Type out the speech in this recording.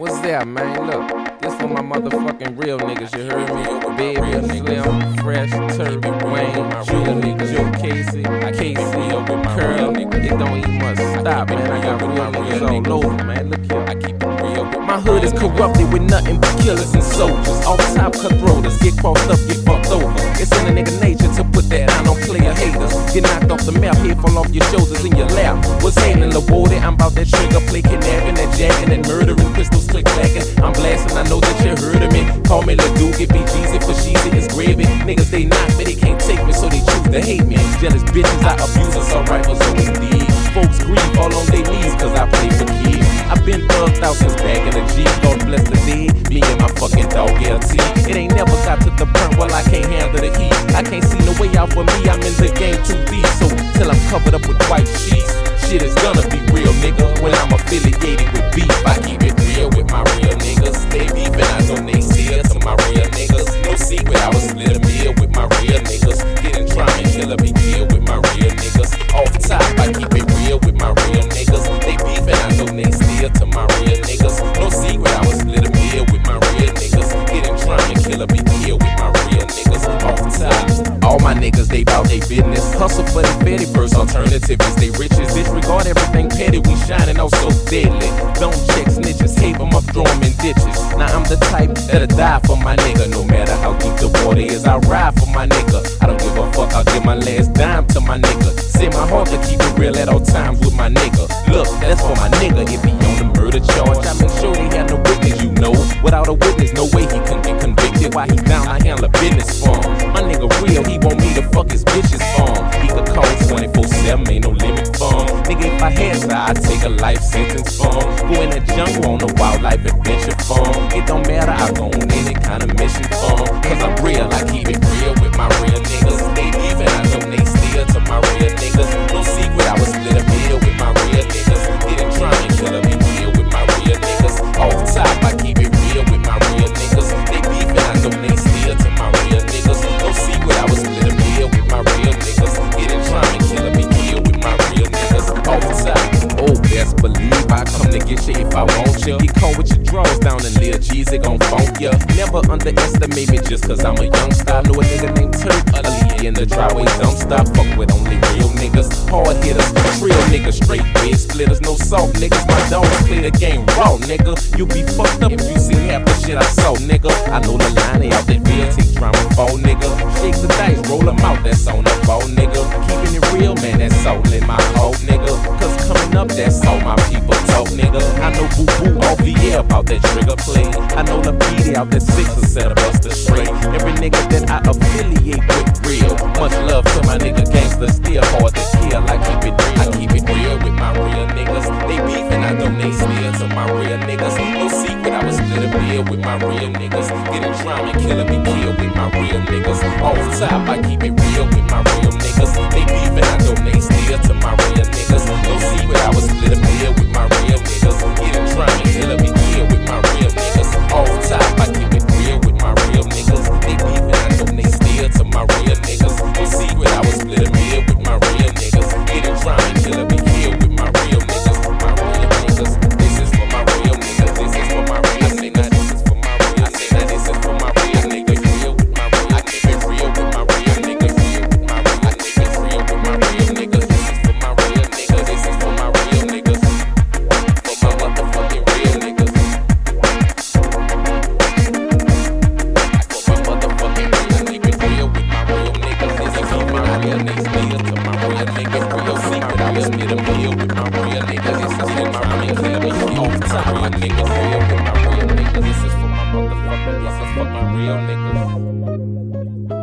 What's that, man? Look, this for my motherfucking real niggas, you heard me? Baby, Slim, Fresh, Turk, Wayne, Julie, Joe Casey, Casey, corrupted with nothing but killers and soldiers. All the top cutthroaters get crossed up, get fucked over. It's in the nigga nature to put that down on player haters. Get knocked off the map, head fall off your shoulders in your lap. What's happening, water? I'm about that trigger, play kidnapping, that jacking, and murdering, pistols click clacking. I'm blasting, I know that you heard of me. Call me Duke, it be Jeezy for Sheezy, it's gravy. Niggas they knock, but they can't take me, so they choose to hate me. Jealous bitches, I abuse us, alright, but so indeed. Folks grieve all on their knees, cause I play for kids. I've been thugged out since back bless the dead. Me and my fucking dog LT. It ain't never got to the real niggas. No secret, I was split a meal with my real niggas. Getting trying and killer be killed with my real niggas. Off the top, all my niggas, they bout they business. Hustle for the petty first alternative is they riches. Disregard everything petty, we shining out so deadly. Don't check snitches, hate them up, throw them in ditches. Now I'm the type that'll die for my nigga. No matter how deep the water is, I ride for my nigga. I don't give a fuck, I'll give my last dime to my nigga. Set my heart to keep Witness, no way he can get convicted. Why he down, I handle business for. My nigga real, he want me to fuck his bitches for. He could call 24 7, ain't no limit for. Nigga, if I had to, I'd take a life sentence for. Go in the jungle on a wildlife adventure for. It don't matter, I go on any kind of mission to get you if I want you. Get caught with your drawers down and Lil G's, it gon' funk ya. Never underestimate me just cause I'm a youngster. I know a nigga named Turk, utterly in the driveway dumpster. Fuck with only real niggas, hard hitters, real niggas, straight big splitters, no soft niggas. My dogs play the game raw, nigga. You be fucked up if you see half the shit I saw, nigga. I know the line out that take drama fall, nigga. Shake the dice, roll 'em out, that's on the ball, nigga. Keeping it real, man, that's all in my heart, nigga. Cause coming up, that's all my. I know boo boo all VL about that trigger play. I know the PD out that six and set us the straight. Every nigga that I affiliate with real. Much love to my nigga gangster, still hard to kill. I keep it real. I keep it real with my real niggas. They beefing, I donate still to my real niggas. No secret, I was split a bill with my real niggas. Getting drama, killing me, kill with my real niggas. Off top, I keep it real with my real niggas. They beefing, I donate still to my real niggas. Real niggas. Still to my real niggas. Real secret. I was spit a meal with my real niggas. This is for my real niggas. My niggas real my real niggas. This is for my motherfucking. This is for my real niggas.